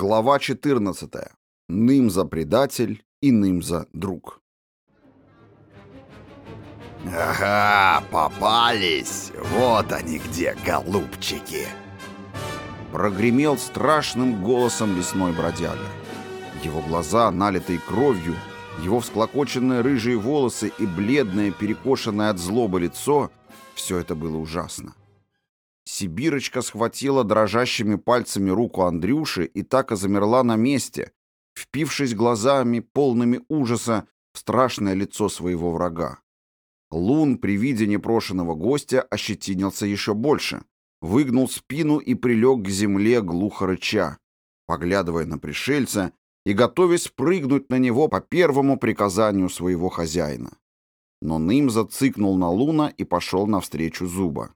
Глава 14. Нымза предатель и Нымза друг. «Ага, попались! Вот они где, голубчики!» Прогремел страшным голосом лесной бродяга. Его глаза, налитые кровью, его всклокоченные рыжие волосы и бледное, перекошенное от злобы лицо — все это было ужасно. Сибирочка схватила дрожащими пальцами руку Андрюши и так и замерла на месте, впившись глазами, полными ужаса, в страшное лицо своего врага. Лун при виде непрошенного гостя ощетинился еще больше, выгнул спину и прилег к земле глухо рыча, поглядывая на пришельца и готовясь прыгнуть на него по первому приказанию своего хозяина. Но Ным зацикнул на Луна и пошел навстречу Зуба.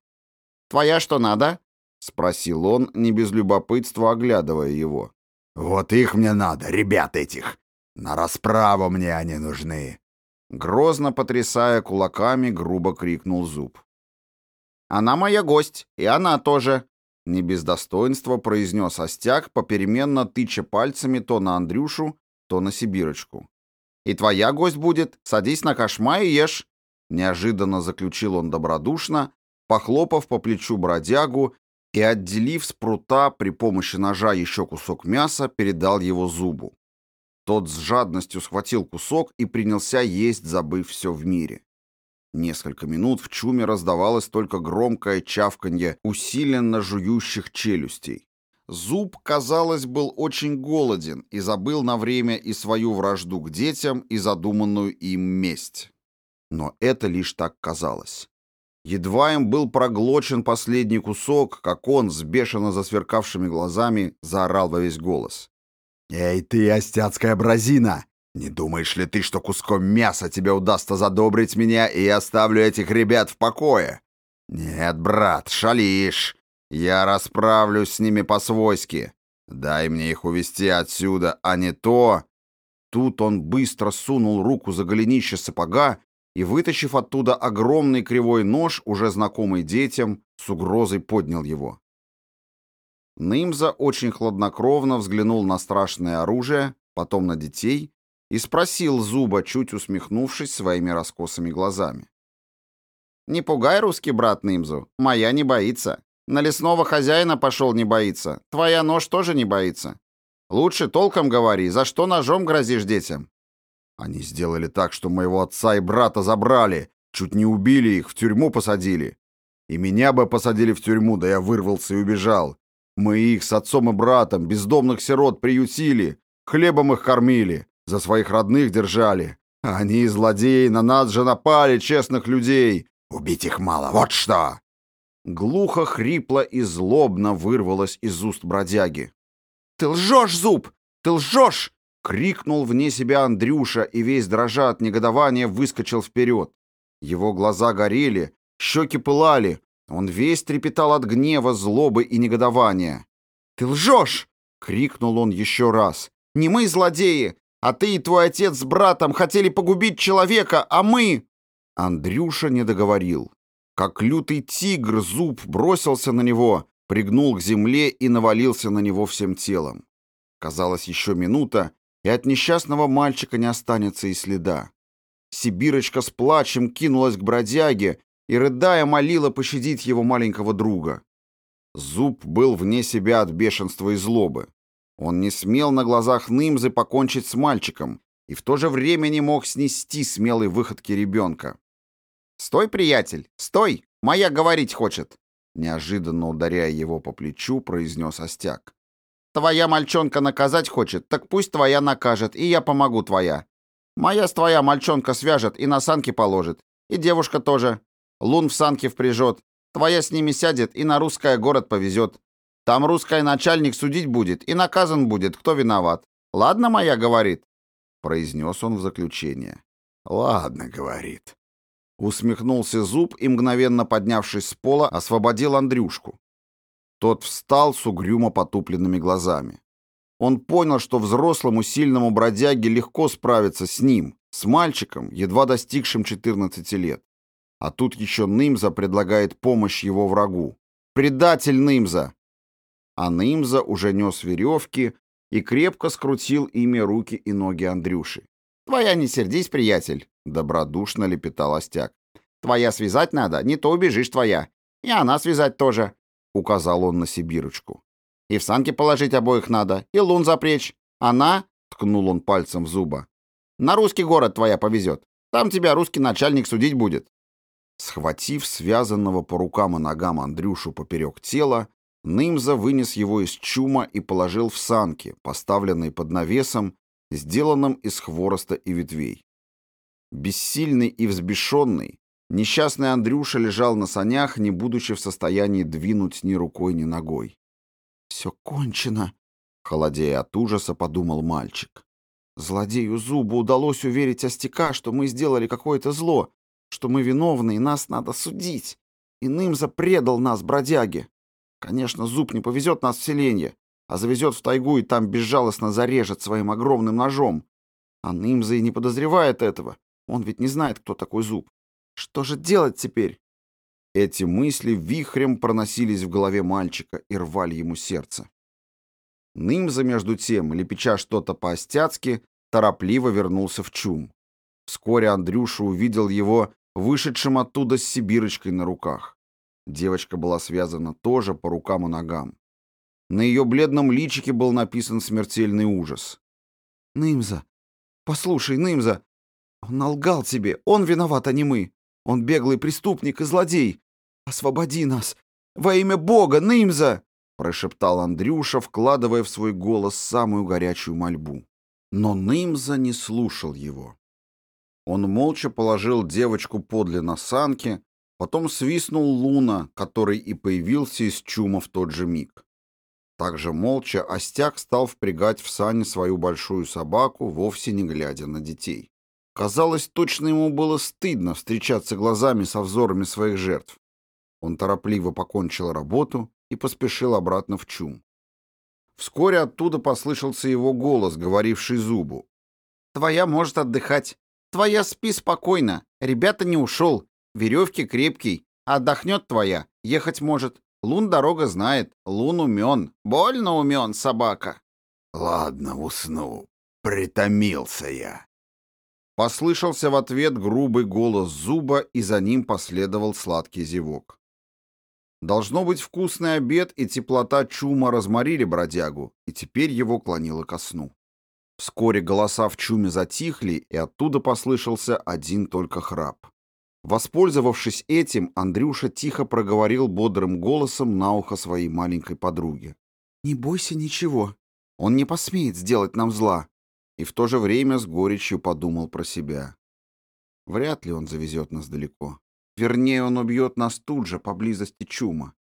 «Твоя что надо?» — спросил он, не без любопытства оглядывая его. «Вот их мне надо, ребят этих! На расправу мне они нужны!» Грозно потрясая кулаками, грубо крикнул Зуб. «Она моя гость, и она тоже!» Не без достоинства произнес Остяк, попеременно тыча пальцами то на Андрюшу, то на Сибирочку. «И твоя гость будет. Садись на кошма и ешь!» Неожиданно заключил он добродушно, похлопав по плечу бродягу и, отделив с прута при помощи ножа еще кусок мяса, передал его зубу. Тот с жадностью схватил кусок и принялся есть, забыв все в мире. Несколько минут в чуме раздавалось только громкое чавканье усиленно жующих челюстей. Зуб, казалось, был очень голоден и забыл на время и свою вражду к детям, и задуманную им месть. Но это лишь так казалось. Едва им был проглочен последний кусок, как он, с бешено засверкавшими глазами, заорал во весь голос. «Эй ты, остяцкая бразина! Не думаешь ли ты, что куском мяса тебе удастся задобрить меня, и я оставлю этих ребят в покое? Нет, брат, шалишь. Я расправлюсь с ними по-свойски. Дай мне их увести отсюда, а не то...» Тут он быстро сунул руку за голенище сапога и, вытащив оттуда огромный кривой нож, уже знакомый детям, с угрозой поднял его. Нимза очень хладнокровно взглянул на страшное оружие, потом на детей и спросил Зуба, чуть усмехнувшись своими раскосыми глазами. «Не пугай, русский брат Нимзу, моя не боится. На лесного хозяина пошел не боится, твоя нож тоже не боится. Лучше толком говори, за что ножом грозишь детям?» Они сделали так, что моего отца и брата забрали, чуть не убили их, в тюрьму посадили. И меня бы посадили в тюрьму, да я вырвался и убежал. Мы их с отцом и братом, бездомных сирот, приютили, хлебом их кормили, за своих родных держали. Они, злодеи, на нас же напали, честных людей. Убить их мало, вот что!» Глухо, хрипло и злобно вырвалось из уст бродяги. «Ты лжешь, Зуб! Ты лжешь! Крикнул вне себя Андрюша и весь дрожа от негодования выскочил вперед. Его глаза горели, щеки пылали. Он весь трепетал от гнева, злобы и негодования. «Ты лжешь!» — крикнул он еще раз. «Не мы злодеи, а ты и твой отец с братом хотели погубить человека, а мы...» Андрюша не договорил. Как лютый тигр зуб бросился на него, пригнул к земле и навалился на него всем телом. Казалось, еще минута, и от несчастного мальчика не останется и следа. Сибирочка с плачем кинулась к бродяге и, рыдая, молила пощадить его маленького друга. Зуб был вне себя от бешенства и злобы. Он не смел на глазах Нымзы покончить с мальчиком и в то же время не мог снести смелой выходки ребенка. «Стой, приятель, стой! Моя говорить хочет!» Неожиданно ударяя его по плечу, произнес Остяк. Твоя мальчонка наказать хочет, так пусть твоя накажет, и я помогу твоя. Моя с твоя мальчонка свяжет и на санки положит. И девушка тоже. Лун в санки впряжет. Твоя с ними сядет и на русское город повезет. Там русский начальник судить будет и наказан будет, кто виноват. Ладно, моя говорит?» Произнес он в заключение. «Ладно, говорит». Усмехнулся зуб и, мгновенно поднявшись с пола, освободил Андрюшку. Тот встал с угрюмо потупленными глазами. Он понял, что взрослому сильному бродяге легко справиться с ним, с мальчиком, едва достигшим 14 лет. А тут еще Нымза предлагает помощь его врагу. Предатель Нымза! А Нымза уже нес веревки и крепко скрутил ими руки и ноги Андрюши. «Твоя не сердись, приятель», — добродушно лепетал Остяк. «Твоя связать надо, не то убежишь твоя. И она связать тоже», — указал он на Сибирочку. «И в санки положить обоих надо, и лун запречь. Она, — ткнул он пальцем в зуба, — на русский город твоя повезет. Там тебя русский начальник судить будет». Схватив связанного по рукам и ногам Андрюшу поперек тела, Нымза вынес его из чума и положил в санки, поставленные под навесом, сделанным из хвороста и ветвей. Бессильный и взбешенный, несчастный Андрюша лежал на санях, не будучи в состоянии двинуть ни рукой, ни ногой. «Все кончено», — холодея от ужаса, подумал мальчик. «Злодею Зубу удалось уверить Остяка, что мы сделали какое-то зло, что мы виновны и нас надо судить. И Нымза предал нас, бродяги. Конечно, зуб не повезет нас в селенье, а завезет в тайгу и там безжалостно зарежет своим огромным ножом. А Нымза и не подозревает этого. Он ведь не знает, кто такой зуб. Что же делать теперь? Эти мысли вихрем проносились в голове мальчика и рвали ему сердце. Нымза, между тем, лепеча что-то по-остяцки, торопливо вернулся в чум. Вскоре Андрюша увидел его вышедшим оттуда с Сибирочкой на руках. Девочка была связана тоже по рукам и ногам. На ее бледном личике был написан смертельный ужас. «Нымза! Послушай, Нымза! Он налгал тебе! Он виноват, а не мы! Он беглый преступник и злодей! Освободи нас! Во имя Бога, Нымза!» прошептал Андрюша, вкладывая в свой голос самую горячую мольбу. Но Нымза не слушал его. Он молча положил девочку подле на санки, Потом свистнул Луна, который и появился из чума в тот же миг. Также молча Остяк стал впрягать в сани свою большую собаку, вовсе не глядя на детей. Казалось, точно ему было стыдно встречаться глазами со взорами своих жертв. Он торопливо покончил работу и поспешил обратно в чум. Вскоре оттуда послышался его голос, говоривший Зубу. «Твоя может отдыхать. Твоя спи спокойно. Ребята не ушел. Веревки крепкий, отдохнет твоя, ехать может. Лун дорога знает, лун умен, больно умен собака. Ладно, усну, притомился я. Послышался в ответ грубый голос зуба, и за ним последовал сладкий зевок. Должно быть, вкусный обед и теплота чума разморили бродягу, и теперь его клонило ко сну. Вскоре голоса в чуме затихли, и оттуда послышался один только храп. Воспользовавшись этим, Андрюша тихо проговорил бодрым голосом на ухо своей маленькой подруге. «Не бойся ничего. Он не посмеет сделать нам зла». И в то же время с горечью подумал про себя. Вряд ли он завезет нас далеко. Вернее, он убьет нас тут же, поблизости чума.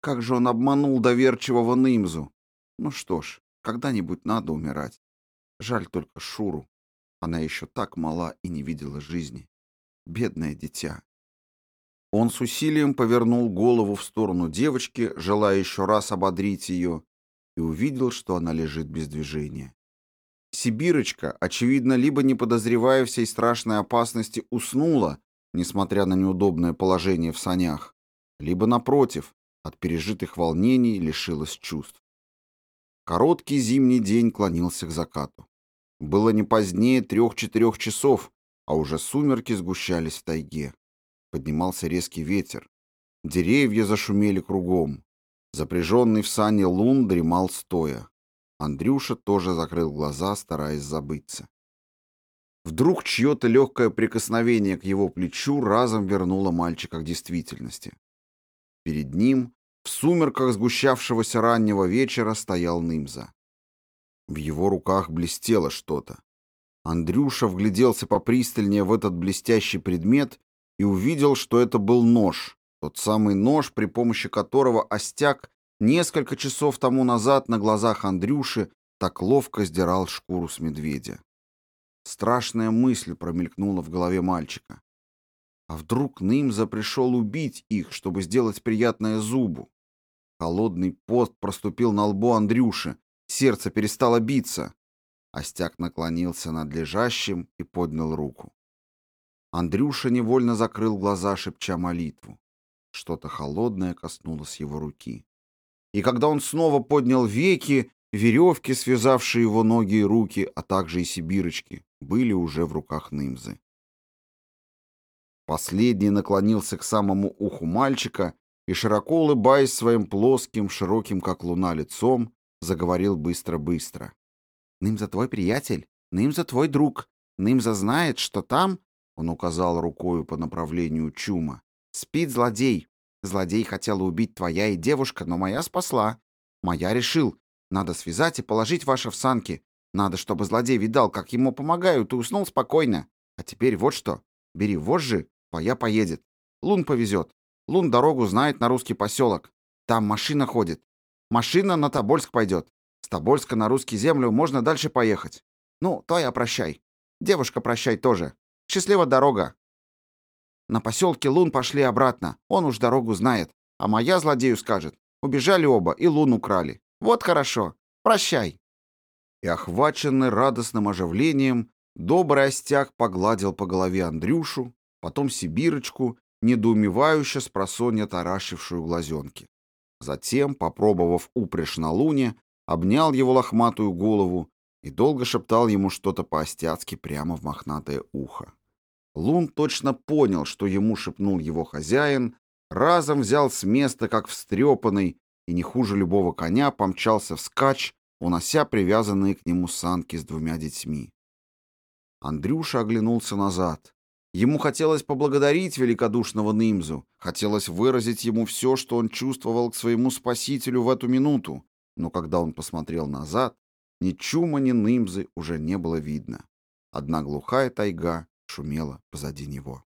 Как же он обманул доверчивого Нымзу. Ну что ж, когда-нибудь надо умирать. Жаль только Шуру. Она еще так мала и не видела жизни. Бедное дитя. Он с усилием повернул голову в сторону девочки, желая еще раз ободрить ее, и увидел, что она лежит без движения. Сибирочка, очевидно, либо не подозревая всей страшной опасности, уснула, несмотря на неудобное положение в санях, либо, напротив, от пережитых волнений лишилась чувств. Короткий зимний день клонился к закату. Было не позднее трех-четырех часов, а уже сумерки сгущались в тайге. Поднимался резкий ветер. Деревья зашумели кругом. Запряженный в сане лун дремал стоя. Андрюша тоже закрыл глаза, стараясь забыться. Вдруг чье-то легкое прикосновение к его плечу разом вернуло мальчика к действительности. Перед ним, в сумерках сгущавшегося раннего вечера, стоял Нымза. В его руках блестело что-то. Андрюша вгляделся попристальнее в этот блестящий предмет и увидел, что это был нож, тот самый нож, при помощи которого Остяк несколько часов тому назад на глазах Андрюши так ловко сдирал шкуру с медведя. Страшная мысль промелькнула в голове мальчика. А вдруг Нымза пришел убить их, чтобы сделать приятное зубу? Холодный пот проступил на лбу Андрюши, сердце перестало биться. Остяк наклонился над лежащим и поднял руку. Андрюша невольно закрыл глаза, шепча молитву. Что-то холодное коснулось его руки. И когда он снова поднял веки, веревки, связавшие его ноги и руки, а также и сибирочки, были уже в руках Нымзы. Последний наклонился к самому уху мальчика и, широко улыбаясь своим плоским, широким, как луна, лицом, заговорил быстро-быстро. «Нымза твой приятель, Нымза твой друг, Нымза знает, что там, — он указал рукою по направлению чума, — спит злодей. Злодей хотела убить твоя и девушка, но моя спасла. Моя решил, надо связать и положить ваши в санки. Надо, чтобы злодей видал, как ему помогают, и уснул спокойно. А теперь вот что. Бери вожжи, Поя поедет. Лун повезет. Лун дорогу знает на русский поселок. Там машина ходит. Машина на Тобольск пойдет. С Тобольска на русский землю можно дальше поехать. Ну, то я прощай. Девушка, прощай тоже. Счастлива дорога. На поселке Лун пошли обратно. Он уж дорогу знает. А моя злодею скажет. Убежали оба и Лун украли. Вот хорошо. Прощай. И охваченный радостным оживлением, добрый остяк погладил по голове Андрюшу, потом Сибирочку, недоумевающе спросонья таращившую глазенки. Затем, попробовав упряжь на луне, обнял его лохматую голову и долго шептал ему что-то по-остяцки прямо в мохнатое ухо. Лун точно понял, что ему шепнул его хозяин, разом взял с места, как встрепанный, и не хуже любого коня помчался вскачь, унося привязанные к нему санки с двумя детьми. Андрюша оглянулся назад. Ему хотелось поблагодарить великодушного Нимзу, хотелось выразить ему все, что он чувствовал к своему спасителю в эту минуту, но когда он посмотрел назад, ни Чума, ни Нимзы уже не было видно. Одна глухая тайга шумела позади него.